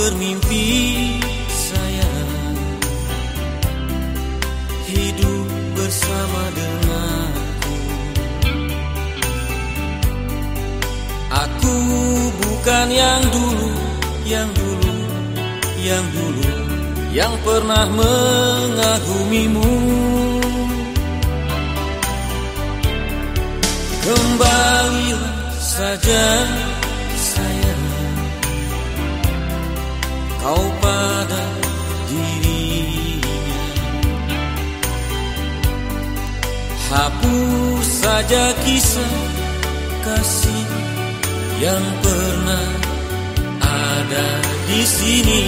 bermimpi sayang. Hidup bersama denganku. Aku bukan yang dulu, yang dulu, yang dulu Yang pernah mengagumimu. Kembalilah saja sayang Kau pada dirinya Hapus saja kisah kasih yang pernah ada di sini.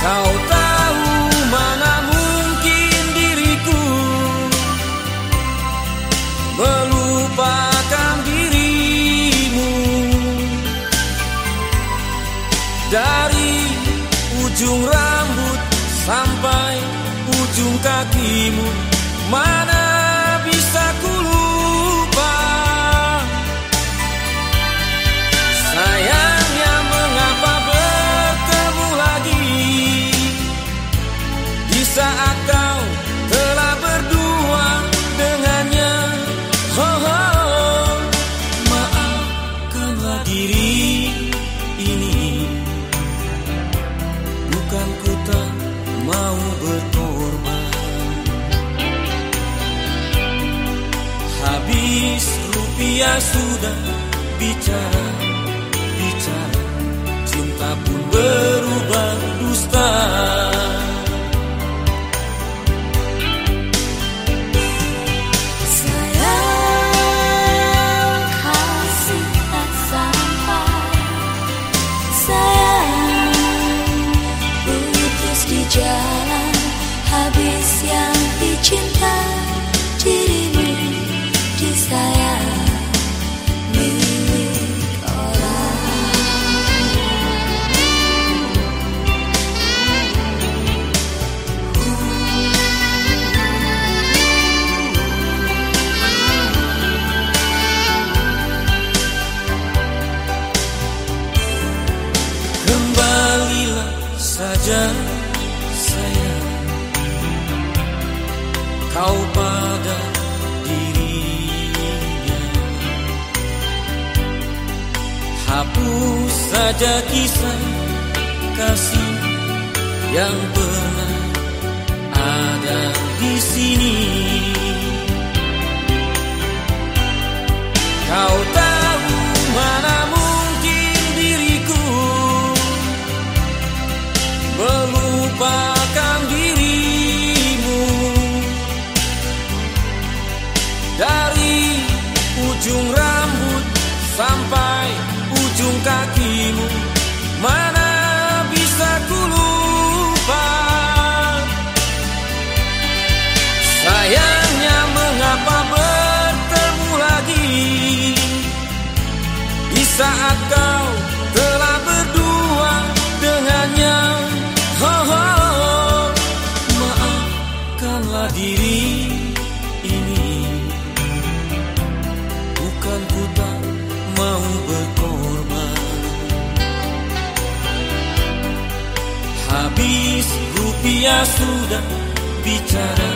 Kau tahu ujung rambut sampai ujung kakimu. Mana bukan ku tak mau berkorban. Habis rupiah sudah bicara bicara. Cinta pun berubah dusta saja sayang. Kau pada dirinya. Hapus saja kisah kasih yang pernah ujung rambut sampai ujung kakimu. Mana bisa ku lupa? Sayangnya mengapa bertemu lagi? Di saat kau telah berdua dengannya oh, oh, oh. maafkanlah diri habis rupiah sudah bicara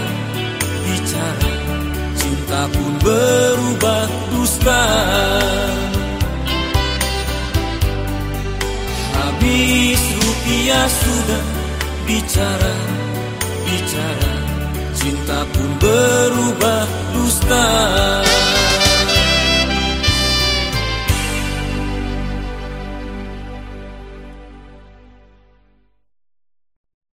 bicara. Cinta pun berubah dusta. Habis rupiah sudah bicara, bicara. Cinta pun berubah